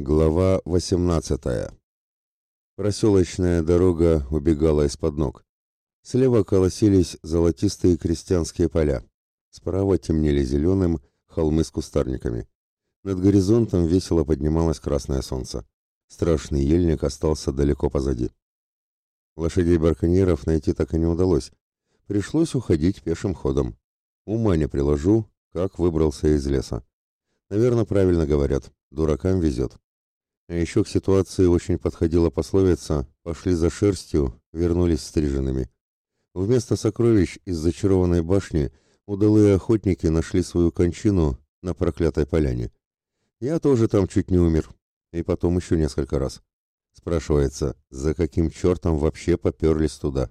Глава 18. Проселочная дорога убегала из-под ног. Слева колосились золотистые крестьянские поля. Справа темнели зеленым холмы с кустарниками. Над горизонтом весело поднималось красное солнце. Страшный ельник остался далеко позади. Лошадей-барконьеров найти так и не удалось. Пришлось уходить пешим ходом. Ума не приложу, как выбрался из леса. Наверное, правильно говорят, дуракам везет. А еще к ситуации очень подходила пословица «пошли за шерстью, вернулись стриженными». Вместо сокровищ из зачарованной башни удалые охотники нашли свою кончину на проклятой поляне. Я тоже там чуть не умер, и потом еще несколько раз. Спрашивается, за каким чертом вообще поперлись туда?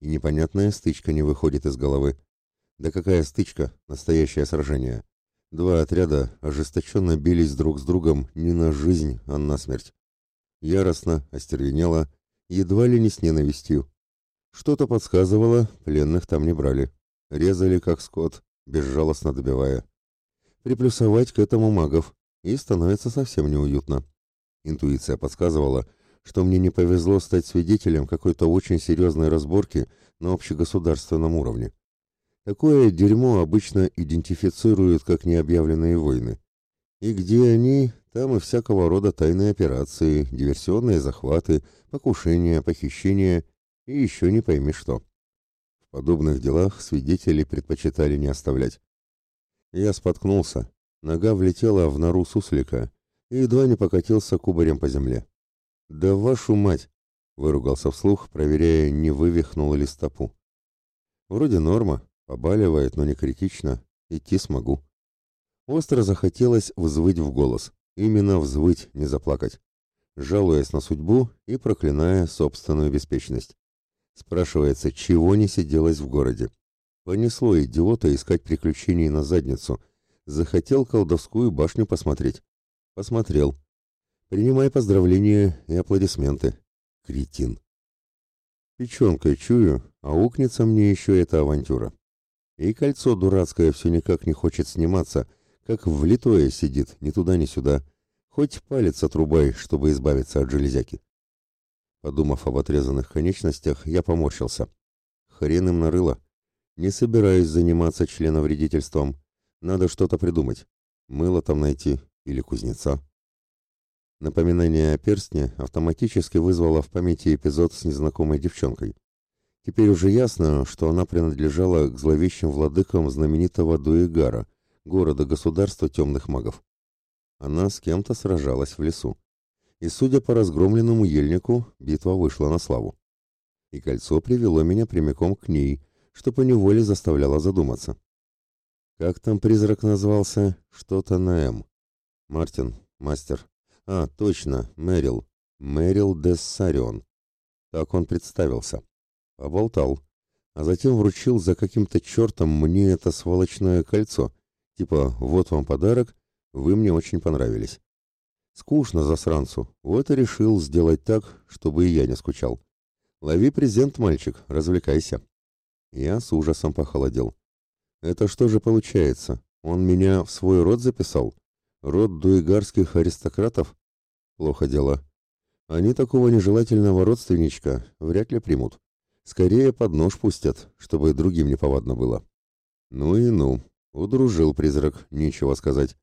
И непонятная стычка не выходит из головы. Да какая стычка, настоящее сражение. Два отряда ожесточенно бились друг с другом не на жизнь, а на смерть. Яростно, остервенело, едва ли не с ненавистью. Что-то подсказывало, пленных там не брали. Резали, как скот, безжалостно добивая. Приплюсовать к этому магов, и становится совсем неуютно. Интуиция подсказывала, что мне не повезло стать свидетелем какой-то очень серьезной разборки на общегосударственном уровне. Такое дерьмо обычно идентифицируют как необъявленные войны. И где они, там и всякого рода тайные операции, диверсионные захваты, покушения, похищения и еще не пойми что. В подобных делах свидетелей предпочитали не оставлять. Я споткнулся, нога влетела в нору суслика и едва не покатился кубарем по земле. «Да вашу мать!» — выругался вслух, проверяя, не вывихнул ли стопу. Вроде норма, Побаливает, но не критично. Идти смогу. Остро захотелось взвыть в голос. Именно взвыть, не заплакать. Жалуясь на судьбу и проклиная собственную беспечность. Спрашивается, чего не сиделось в городе. Понесло идиота искать приключений на задницу. Захотел колдовскую башню посмотреть. Посмотрел. Принимай поздравления и аплодисменты. Кретин. Печенкой чую, а укнется мне еще эта авантюра. И кольцо дурацкое все никак не хочет сниматься, как влитое сидит, ни туда, ни сюда. Хоть палец отрубай, чтобы избавиться от железяки. Подумав об отрезанных конечностях, я поморщился. Хрен им нарыло. Не собираюсь заниматься членовредительством. Надо что-то придумать. Мыло там найти или кузнеца. Напоминание о перстне автоматически вызвало в памяти эпизод с незнакомой девчонкой. Теперь уже ясно, что она принадлежала к зловещим владыкам знаменитого Дуэгара, города-государства темных магов. Она с кем-то сражалась в лесу. И, судя по разгромленному ельнику, битва вышла на славу. И кольцо привело меня прямиком к ней, что поневоле заставляло задуматься. Как там призрак назвался? Что-то на М. Мартин, мастер. А, точно, Мэрил. Мэрил Дессарион. Так он представился. Поболтал. А затем вручил за каким-то чертом мне это сволочное кольцо. Типа, вот вам подарок, вы мне очень понравились. Скучно засранцу, вот и решил сделать так, чтобы и я не скучал. Лови презент, мальчик, развлекайся. Я с ужасом похолодел. Это что же получается? Он меня в свой род записал? Род дуигарских аристократов? Плохо дело. Они такого нежелательного родственничка вряд ли примут. Скорее под нож пустят, чтобы другим не повадно было. Ну и ну, удружил призрак, нечего сказать.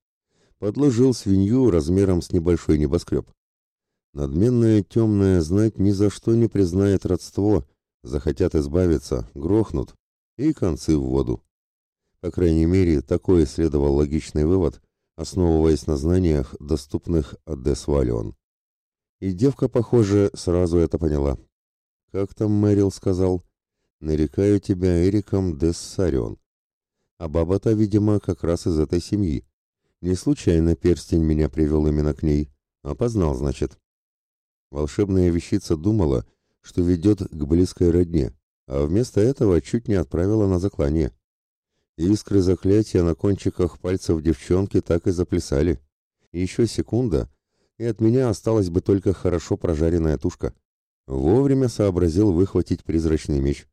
Подложил свинью размером с небольшой небоскреб. Надменная темная знать ни за что не признает родство, захотят избавиться, грохнут, и концы в воду. По крайней мере, такой следовал логичный вывод, основываясь на знаниях, доступных от Десвалион. И девка, похоже, сразу это поняла. Как там Мэрил сказал? Нарекаю тебя Эриком Дессарион. А баба-то, видимо, как раз из этой семьи. Не случайно перстень меня привел именно к ней. Опознал, значит. Волшебная вещица думала, что ведет к близкой родне, а вместо этого чуть не отправила на заклание. Искры заклятия на кончиках пальцев девчонки так и заплясали. Еще секунда, и от меня осталась бы только хорошо прожаренная тушка. Вовремя сообразил выхватить призрачный меч.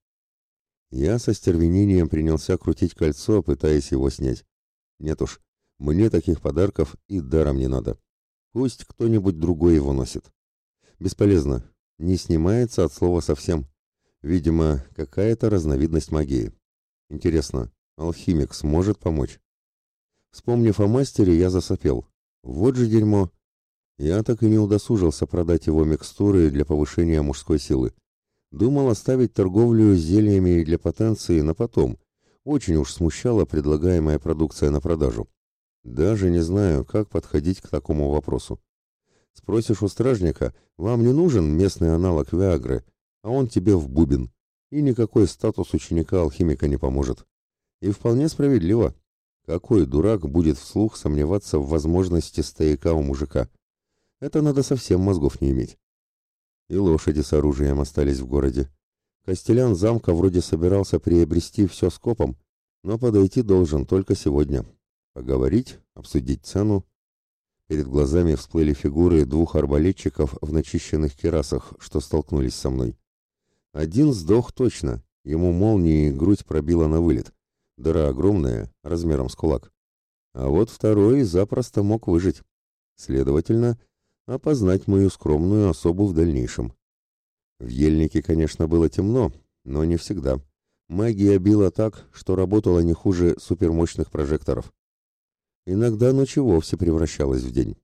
Я со стервенением принялся крутить кольцо, пытаясь его снять. Нет уж, мне таких подарков и даром не надо. Пусть кто-нибудь другой его носит. Бесполезно. Не снимается от слова совсем. Видимо, какая-то разновидность магии. Интересно, алхимик сможет помочь? Вспомнив о мастере, я засопел. Вот же дерьмо. Я так и не удосужился продать его микстуры для повышения мужской силы. Думал оставить торговлю зельями для потенции на потом. Очень уж смущала предлагаемая продукция на продажу. Даже не знаю, как подходить к такому вопросу. Спросишь у стражника, вам не нужен местный аналог Виагры, а он тебе в бубен. И никакой статус ученика-алхимика не поможет. И вполне справедливо. Какой дурак будет вслух сомневаться в возможности стояка у мужика? Это надо совсем мозгов не иметь. И лошади с оружием остались в городе. Костелян замка вроде собирался приобрести все скопом, но подойти должен только сегодня. Поговорить, обсудить цену. Перед глазами всплыли фигуры двух арбалетчиков в начищенных керасах, что столкнулись со мной. Один сдох точно, ему молнией грудь пробила на вылет. Дыра огромная, размером с кулак. А вот второй запросто мог выжить. Следовательно, опознать мою скромную особу в дальнейшем. В ельнике, конечно, было темно, но не всегда. Магия била так, что работала не хуже супермощных прожекторов. Иногда ночь вовсе превращалась в день.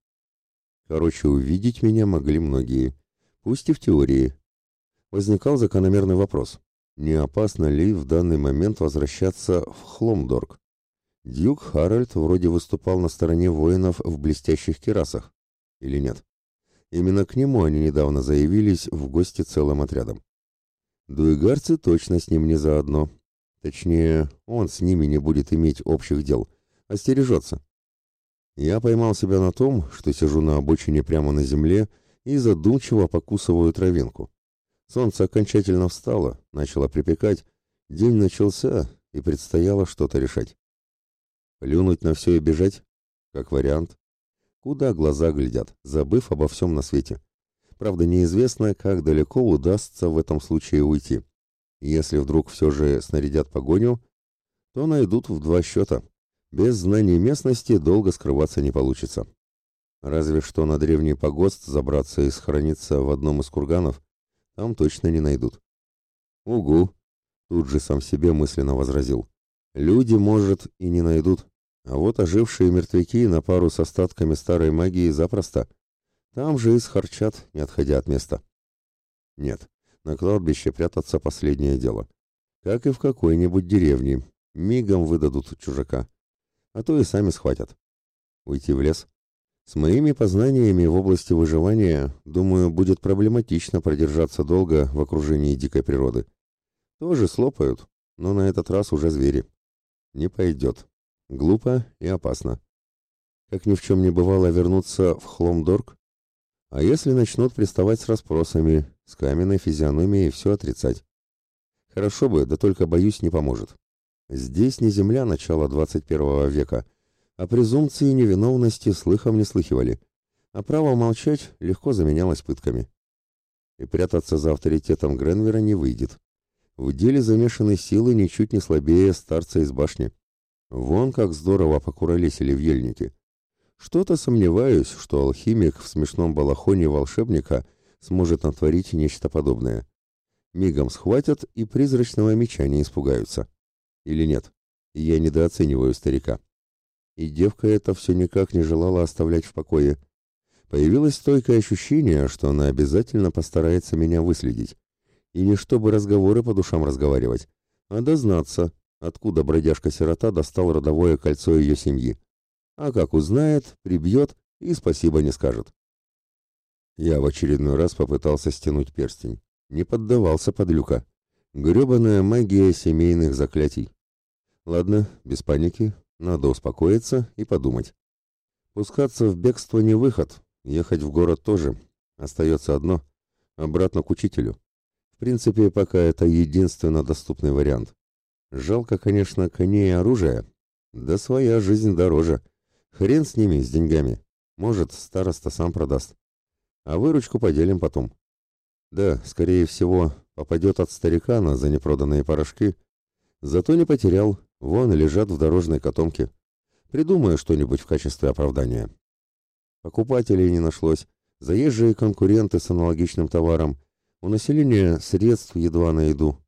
Короче, увидеть меня могли многие, пусть и в теории. Возникал закономерный вопрос, не опасно ли в данный момент возвращаться в Хломдорг? Дюк Харальд вроде выступал на стороне воинов в блестящих керасах, или нет? Именно к нему они недавно заявились в гости целым отрядом. Дуэгарцы точно с ним не заодно. Точнее, он с ними не будет иметь общих дел, остережется. Я поймал себя на том, что сижу на обочине прямо на земле и задумчиво покусываю травинку. Солнце окончательно встало, начало припекать, день начался, и предстояло что-то решать. Плюнуть на все и бежать? Как вариант. Куда глаза глядят, забыв обо всем на свете. Правда, неизвестно, как далеко удастся в этом случае уйти. Если вдруг все же снарядят погоню, то найдут в два счета. Без знаний местности долго скрываться не получится. Разве что на древний погост забраться и схорониться в одном из курганов, там точно не найдут. Угу, тут же сам себе мысленно возразил. Люди, может, и не найдут, а вот ожившие мертвяки на пару с остатками старой магии запросто. Там же и схарчат, не отходя от места. Нет, на кладбище прятаться последнее дело. Как и в какой-нибудь деревне. Мигом выдадут чужака. А то и сами схватят. Уйти в лес? С моими познаниями в области выживания, думаю, будет проблематично продержаться долго в окружении дикой природы. Тоже слопают, но на этот раз уже звери. Не пойдет. Глупо и опасно. Как ни в чем не бывало вернуться в Хломдорг? А если начнут приставать с расспросами, с каменной физиономией все отрицать? Хорошо бы, да только, боюсь, не поможет. Здесь не земля начала 21 века, а презумпции невиновности слыхом не слыхивали, а право молчать легко заменялось пытками. И прятаться за авторитетом Гренвера не выйдет. В деле замешаны силы ничуть не слабее старца из башни. Вон как здорово покуролесили в ельнике. Что-то сомневаюсь, что алхимик в смешном балахоне волшебника сможет натворить нечто подобное. Мигом схватят и призрачного меча не испугаются. Или нет? Я недооцениваю старика. И девка это все никак не желала оставлять в покое. Появилось стойкое ощущение, что она обязательно постарается меня выследить. И не чтобы разговоры по душам разговаривать, а дознаться, откуда бродяжка-сирота достал родовое кольцо ее семьи. А как узнает, прибьет и спасибо не скажет. Я в очередной раз попытался стянуть перстень. Не поддавался подлюка. Гребаная магия семейных заклятий. Ладно, без паники, надо успокоиться и подумать. Пускаться в бегство не выход, ехать в город тоже. Остается одно — обратно к учителю. В принципе, пока это единственно доступный вариант. Жалко, конечно, коней и оружия. Да своя жизнь дороже. Хрен с ними, с деньгами. Может, староста сам продаст. А выручку поделим потом. Да, скорее всего, попадет от старикана за непроданные порошки. Зато не потерял. Вон лежат в дорожной котомке. Придумаю что-нибудь в качестве оправдания. покупателей не нашлось, заезжие конкуренты с аналогичным товаром, у населения средств едва на еду.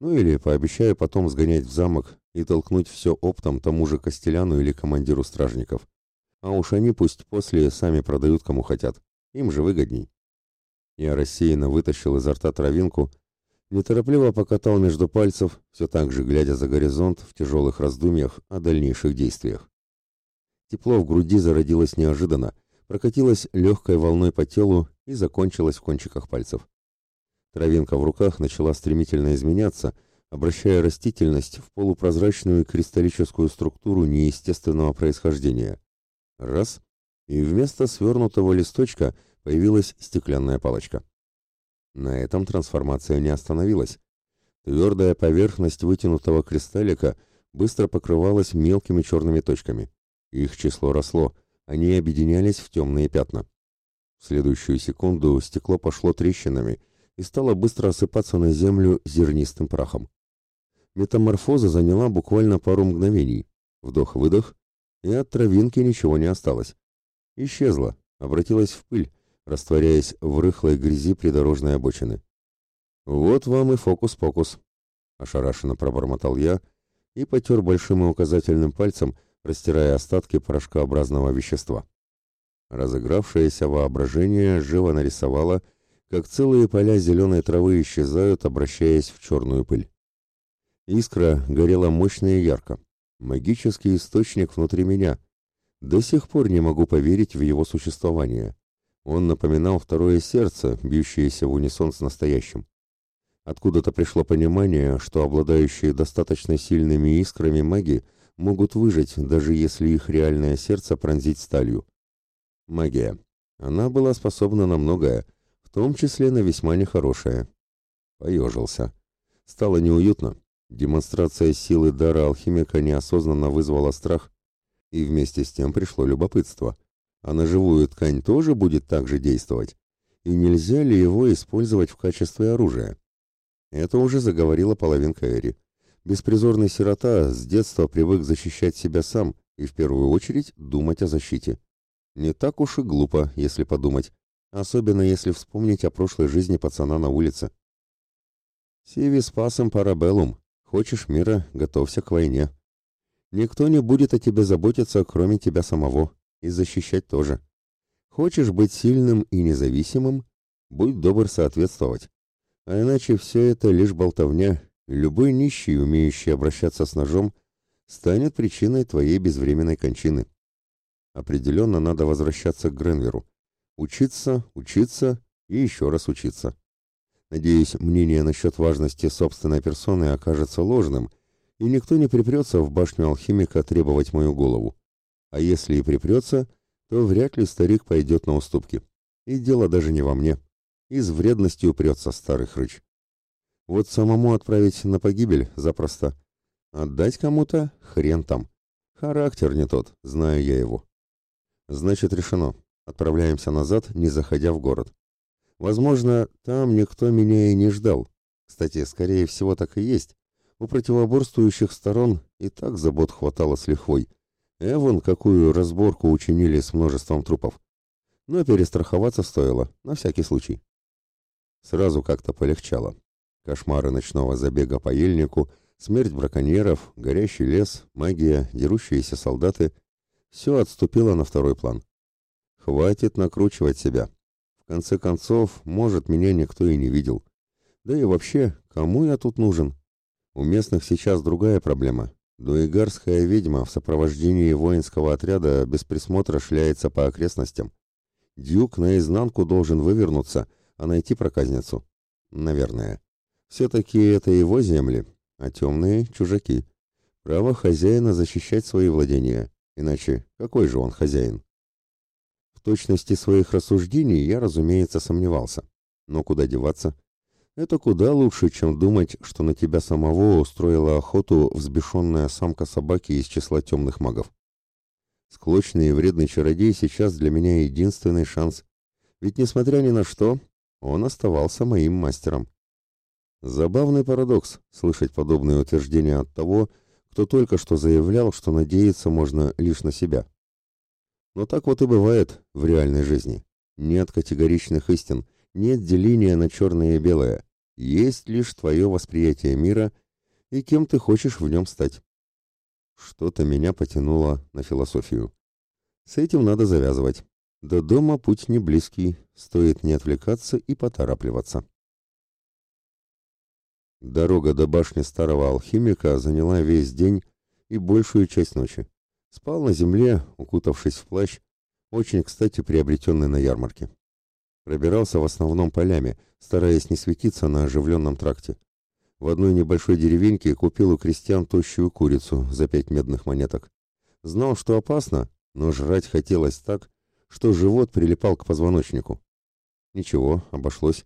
Ну или пообещаю потом сгонять в замок и толкнуть все оптом тому же Костеляну или командиру стражников. А уж они пусть после сами продают кому хотят. Им же выгодней. Я рассеянно вытащил изо рта травинку, неторопливо покатал между пальцев, все так же глядя за горизонт в тяжелых раздумьях о дальнейших действиях. Тепло в груди зародилось неожиданно, прокатилось легкой волной по телу и закончилось в кончиках пальцев. Травинка в руках начала стремительно изменяться, обращая растительность в полупрозрачную кристаллическую структуру неестественного происхождения. Раз, и вместо свернутого листочка появилась стеклянная палочка. На этом трансформация не остановилась. Твердая поверхность вытянутого кристаллика быстро покрывалась мелкими черными точками. Их число росло, они объединялись в темные пятна. В следующую секунду стекло пошло трещинами и стало быстро осыпаться на землю зернистым прахом. Метаморфоза заняла буквально пару мгновений. Вдох-выдох, и от травинки ничего не осталось. Исчезла, обратилась в пыль, растворяясь в рыхлой грязи придорожной обочины. «Вот вам и фокус-покус», — ошарашенно пробормотал я и потер большим и указательным пальцем, растирая остатки порошкообразного вещества. Разыгравшееся воображение живо нарисовало, как целые поля зеленой травы исчезают, обращаясь в черную пыль. Искра горела мощно и ярко. Магический источник внутри меня. До сих пор не могу поверить в его существование. Он напоминал второе сердце, бьющееся в унисон с настоящим. Откуда-то пришло понимание, что обладающие достаточно сильными искрами маги могут выжить, даже если их реальное сердце пронзить сталью. Магия. Она была способна на многое, в том числе на весьма нехорошее. Поежился. Стало неуютно. Демонстрация силы дара алхимика неосознанно вызвала страх, и вместе с тем пришло любопытство. А на живую ткань тоже будет так же действовать? И нельзя ли его использовать в качестве оружия? Это уже заговорила половинка Эри. Беспризорный сирота с детства привык защищать себя сам и в первую очередь думать о защите. Не так уж и глупо, если подумать, особенно если вспомнить о прошлой жизни пацана на улице. «Сиви спасом парабеллум. Хочешь мира, готовься к войне. Никто не будет о тебе заботиться, кроме тебя самого, и защищать тоже. Хочешь быть сильным и независимым, будь добр соответствовать. А иначе все это лишь болтовня, Любой нищий, умеющий обращаться с ножом, станет причиной твоей безвременной кончины. Определенно надо возвращаться к Гренверу. Учиться, учиться и еще раз учиться. Надеюсь, мнение насчет важности собственной персоны окажется ложным, и никто не припрется в башню алхимика требовать мою голову. А если и припрется, то вряд ли старик пойдет на уступки. И дело даже не во мне. Из вредности упрется старый хрыч. Вот самому отправить на погибель запросто. Отдать кому-то хрен там. Характер не тот, знаю я его. Значит, решено. Отправляемся назад, не заходя в город. Возможно, там никто меня и не ждал. Кстати, скорее всего, так и есть. У противоборствующих сторон и так забот хватало с лихвой. Эвон, какую разборку учинили с множеством трупов. Но перестраховаться стоило, на всякий случай. Сразу как-то полегчало. Кошмары ночного забега по ельнику, смерть браконьеров, горящий лес, магия, дерущиеся солдаты — все отступило на второй план. Хватит накручивать себя. В конце концов, может, меня никто и не видел. Да и вообще, кому я тут нужен? У местных сейчас другая проблема. Дуэгарская ведьма в сопровождении воинского отряда без присмотра шляется по окрестностям. Дюк наизнанку должен вывернуться, а найти проказницу. Наверное. Все-таки это его земли, а темные — чужаки. Право хозяина защищать свои владения, иначе какой же он хозяин? В точности своих рассуждений я, разумеется, сомневался. Но куда деваться? Это куда лучше, чем думать, что на тебя самого устроила охоту взбешенная самка собаки из числа темных магов. Склочный и вредный чародей сейчас для меня единственный шанс. Ведь, несмотря ни на что, он оставался моим мастером. Забавный парадокс слышать подобные утверждения от того, кто только что заявлял, что надеяться можно лишь на себя. Но так вот и бывает в реальной жизни. Нет категоричных истин, нет деления на черное и белое. Есть лишь твое восприятие мира и кем ты хочешь в нем стать. Что-то меня потянуло на философию. С этим надо завязывать. До дома путь не близкий, стоит не отвлекаться и поторапливаться. Дорога до башни старого алхимика заняла весь день и большую часть ночи. Спал на земле, укутавшись в плащ, очень кстати приобретенный на ярмарке. Пробирался в основном полями, стараясь не светиться на оживленном тракте. В одной небольшой деревеньке купил у крестьян тощую курицу за пять медных монеток. Знал, что опасно, но жрать хотелось так, что живот прилипал к позвоночнику. Ничего, обошлось.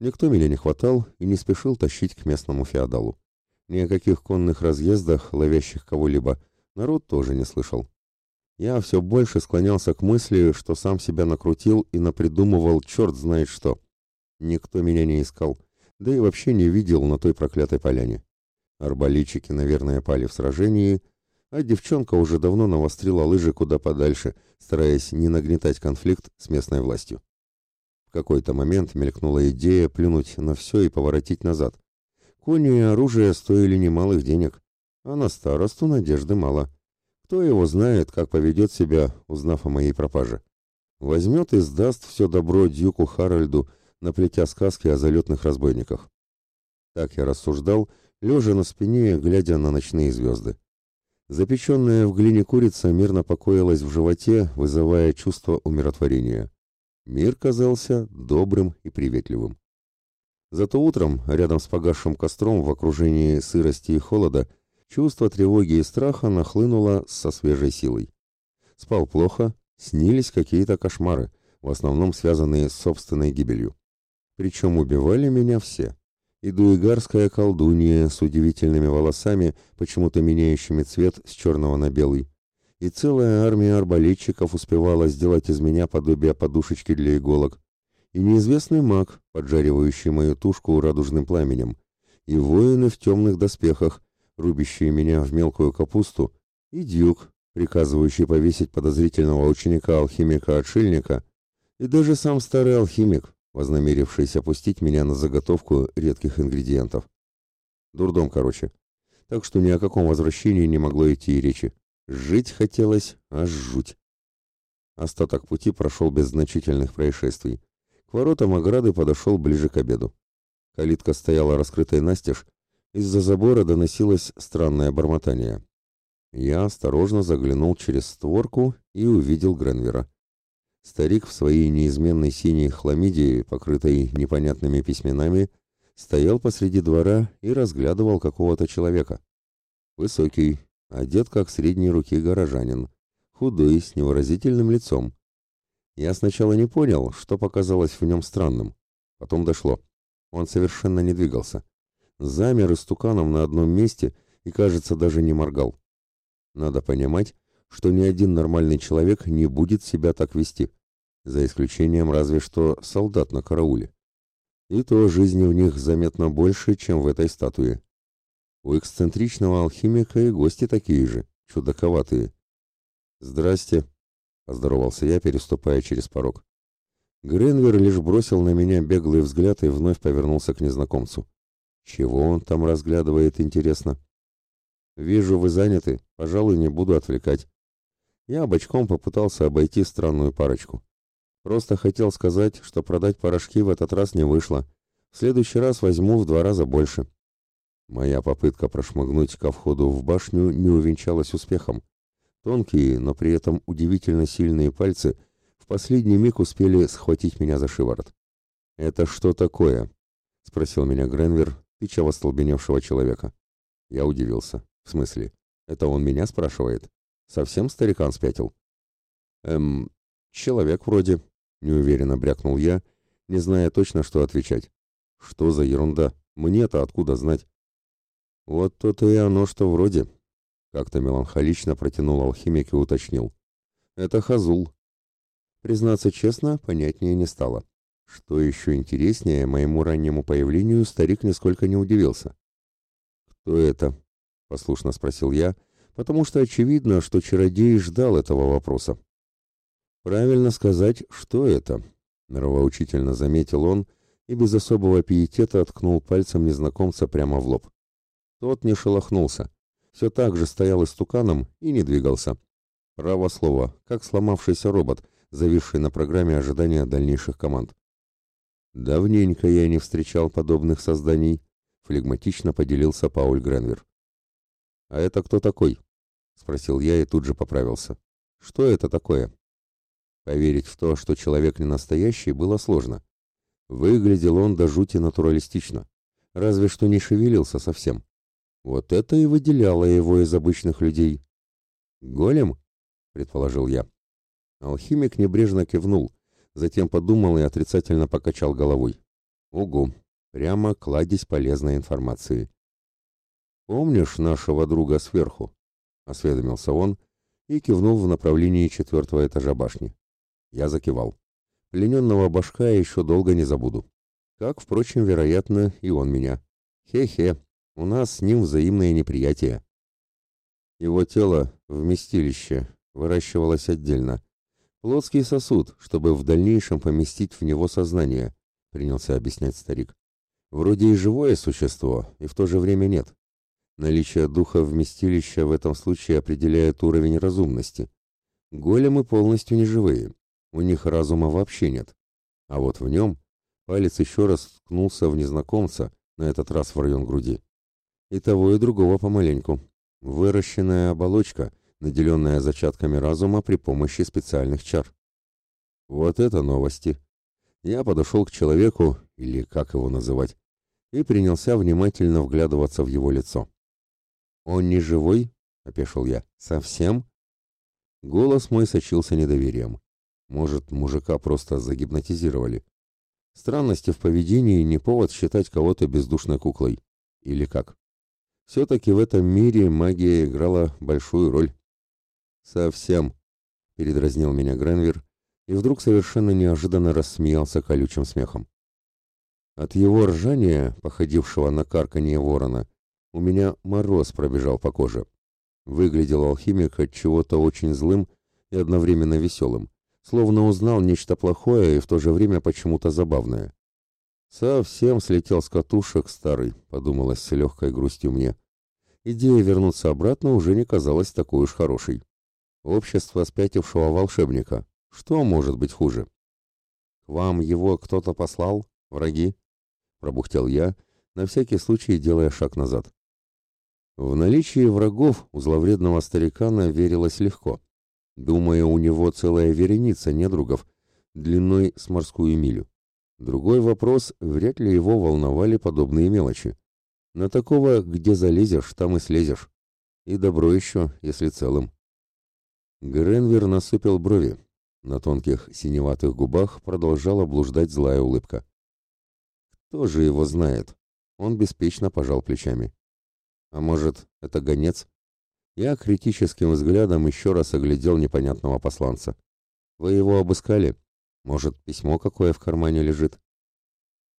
Никто меня не хватал и не спешил тащить к местному феодалу. Ни о каких конных разъездах, ловящих кого-либо, народ тоже не слышал. Я все больше склонялся к мысли, что сам себя накрутил и напридумывал черт знает что. Никто меня не искал, да и вообще не видел на той проклятой поляне. Арбалетчики, наверное, пали в сражении, а девчонка уже давно навострила лыжи куда подальше, стараясь не нагнетать конфликт с местной властью. В какой-то момент мелькнула идея плюнуть на все и поворотить назад. Кони и оружие стоили немалых денег, а на старосту надежды мало. Кто его знает, как поведет себя, узнав о моей пропаже. Возьмет и сдаст все добро дюку Харальду, наплетя сказки о залетных разбойниках. Так я рассуждал, лежа на спине, глядя на ночные звезды. Запеченная в глине курица мирно покоилась в животе, вызывая чувство умиротворения. Мир казался добрым и приветливым. Зато утром, рядом с погасшим костром в окружении сырости и холода, чувство тревоги и страха нахлынуло со свежей силой. Спал плохо, снились какие-то кошмары, в основном связанные с собственной гибелью. Причем убивали меня все. И дуигарская колдунья с удивительными волосами, почему-то меняющими цвет с черного на белый. И целая армия арбалетчиков успевала сделать из меня подобие подушечки для иголок. И неизвестный маг, поджаривающий мою тушку радужным пламенем. И воины в темных доспехах, рубящие меня в мелкую капусту. И дюк, приказывающий повесить подозрительного ученика-алхимика-отшельника. И даже сам старый алхимик, вознамерившийся пустить меня на заготовку редких ингредиентов. Дурдом, короче. Так что ни о каком возвращении не могло идти и речи. Жить хотелось, аж жуть. Остаток пути прошел без значительных происшествий. К воротам ограды подошел ближе к обеду. Калитка стояла раскрытой настежь, из-за забора доносилось странное бормотание. Я осторожно заглянул через створку и увидел Гренвера. Старик в своей неизменной синей хламидии, покрытой непонятными письменами, стоял посреди двора и разглядывал какого-то человека. Высокий, одет как средней руки горожанин, худой, с невыразительным лицом. Я сначала не понял, что показалось в нем странным. Потом дошло. Он совершенно не двигался. Замер истуканом на одном месте и, кажется, даже не моргал. Надо понимать, что ни один нормальный человек не будет себя так вести, за исключением разве что солдат на карауле. И то жизни в них заметно больше, чем в этой статуе. У эксцентричного алхимика и гости такие же, чудаковатые. «Здрасте», — поздоровался я, переступая через порог. Гренвер лишь бросил на меня беглый взгляд и вновь повернулся к незнакомцу. Чего он там разглядывает, интересно? Вижу, вы заняты, пожалуй, не буду отвлекать. Я бочком попытался обойти странную парочку. Просто хотел сказать, что продать порошки в этот раз не вышло. В следующий раз возьму в два раза больше. Моя попытка прошмыгнуть ко входу в башню не увенчалась успехом. Тонкие, но при этом удивительно сильные пальцы в последний миг успели схватить меня за шиворот. «Это что такое?» — спросил меня Гренвер, тыча в остолбеневшего человека. Я удивился. В смысле? Это он меня спрашивает? Совсем старикан спятил? Эм, человек вроде, неуверенно брякнул я, не зная точно, что отвечать. Что за ерунда? Мне-то откуда знать? Вот то-то и оно, что вроде. Как-то меланхолично протянул алхимик и уточнил. Это Хазул. Признаться честно, понятнее не стало. Что еще интереснее, моему раннему появлению старик нисколько не удивился. «Кто это?» — послушно спросил я, потому что очевидно, что чародей ждал этого вопроса. Правильно сказать, что это? Нравоучительно заметил он и без особого пиетета ткнул пальцем незнакомца прямо в лоб. Тот не шелохнулся, все так же стоял истуканом и не двигался. Право слово, как сломавшийся робот, зависший на программе ожидания дальнейших команд. Давненько я не встречал подобных созданий, флегматично поделился Пауль Гренвер. А это кто такой? спросил я и тут же поправился. Что это такое? Поверить в то, что человек не настоящий, было сложно. Выглядел он до жути натуралистично, разве что не шевелился совсем. Вот это и выделяло его из обычных людей. «Голем?» — предположил я. Алхимик небрежно кивнул, затем подумал и отрицательно покачал головой. «Угу, прямо кладезь полезной информации». «Помнишь нашего друга сверху?» — осведомился он и кивнул в направлении четвертого этажа башни. Я закивал. Плененного башка еще долго не забуду. Как, впрочем, вероятно, и он меня. Хе-хе, у нас с ним взаимное неприятие. Его тело, вместилище, выращивалось отдельно. Плотский сосуд, чтобы в дальнейшем поместить в него сознание, принялся объяснять старик. Вроде и живое существо, и в то же время нет. Наличие духа вместилища в этом случае определяет уровень разумности. Големы полностью неживые, у них разума вообще нет. А вот в нем палец еще раз ткнулся в незнакомца, на этот раз в район груди. И того, и другого помаленьку. Выращенная оболочка, наделенная зачатками разума при помощи специальных чар. Вот это новости. Я подошел к человеку, или как его называть, и принялся внимательно вглядываться в его лицо. «Он не живой?» — опешил я. «Совсем?» Голос мой сочился недоверием. Может, мужика просто загипнотизировали. Странности в поведении не повод считать кого-то бездушной куклой. Или как? Все-таки в этом мире магия играла большую роль. «Совсем», — передразнил меня Гренвер, и вдруг совершенно неожиданно рассмеялся колючим смехом. От его ржания, походившего на карканье ворона, у меня мороз пробежал по коже. Выглядел алхимик от чего-то очень злым и одновременно веселым словно узнал нечто плохое и в то же время почему-то забавное. «Совсем слетел с катушек старый», — подумалось с легкой грустью мне. Идея вернуться обратно уже не казалась такой уж хорошей. Общество спятившего волшебника. Что может быть хуже? «К вам его кто-то послал? Враги?» — пробухтел я, на всякий случай делая шаг назад. В наличии врагов у зловредного старикана верилось легко. Думаю, у него целая вереница недругов, длиной с морскую милю. Другой вопрос, вряд ли его волновали подобные мелочи. На такого, где залезешь, там и слезешь. И добро еще, если целым. Гренвер насыпал брови. На тонких синеватых губах продолжала блуждать злая улыбка. Кто же его знает? Он беспечно пожал плечами. А может, это гонец? Я критическим взглядом еще раз оглядел непонятного посланца. «Вы его обыскали? Может, письмо какое в кармане лежит?»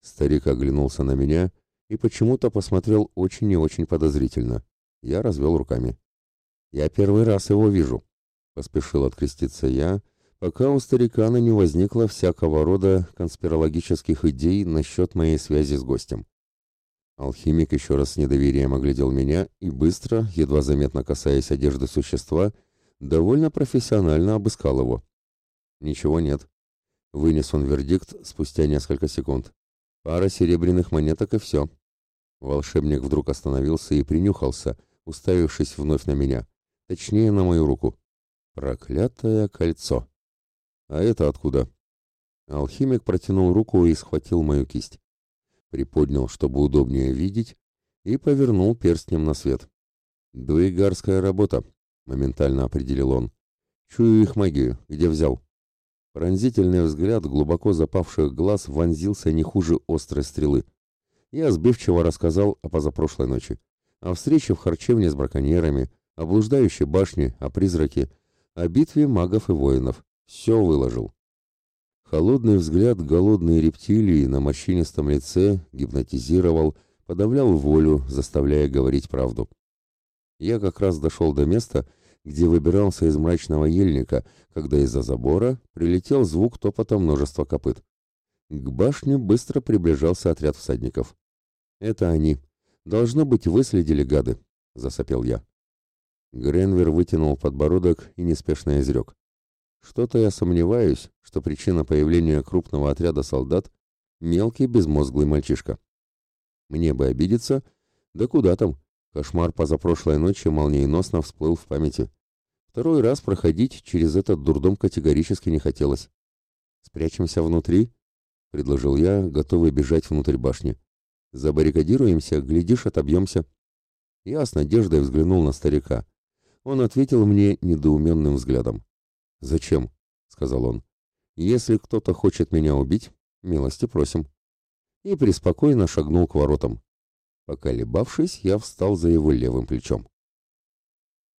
Старик оглянулся на меня и почему-то посмотрел очень и очень подозрительно. Я развел руками. «Я первый раз его вижу», — поспешил откреститься я, пока у старикана не возникло всякого рода конспирологических идей насчет моей связи с гостем. Алхимик еще раз с недоверием оглядел меня и быстро, едва заметно касаясь одежды существа, довольно профессионально обыскал его. Ничего нет. Вынес он вердикт спустя несколько секунд. Пара серебряных монеток и все. Волшебник вдруг остановился и принюхался, уставившись вновь на меня. Точнее, на мою руку. Проклятое кольцо. А это откуда? Алхимик протянул руку и схватил мою кисть приподнял, чтобы удобнее видеть, и повернул перстнем на свет. «Дуигарская работа», — моментально определил он. «Чую их магию. Где взял?» Пронзительный взгляд глубоко запавших глаз вонзился не хуже острой стрелы. Я сбивчиво рассказал о позапрошлой ночи, о встрече в харчевне с браконьерами, о блуждающей башне, о призраке, о битве магов и воинов. Все выложил. Холодный взгляд голодной рептилии на морщинистом лице гипнотизировал, подавлял волю, заставляя говорить правду. Я как раз дошел до места, где выбирался из мрачного ельника, когда из-за забора прилетел звук топота множества копыт. К башне быстро приближался отряд всадников. «Это они. Должно быть, выследили гады», — засопел я. Гренвер вытянул подбородок и неспешно изрек. «Что-то я сомневаюсь, что причина появления крупного отряда солдат — мелкий безмозглый мальчишка. Мне бы обидеться, да куда там, кошмар позапрошлой ночи молниеносно всплыл в памяти. Второй раз проходить через этот дурдом категорически не хотелось. «Спрячемся внутри?» — предложил я, готовый бежать внутрь башни. «Забаррикадируемся, глядишь, отобьемся». Я с надеждой взглянул на старика. Он ответил мне недоуменным взглядом. «Зачем?» — сказал он. «Если кто-то хочет меня убить, милости просим». И преспокойно шагнул к воротам. Поколебавшись, я встал за его левым плечом.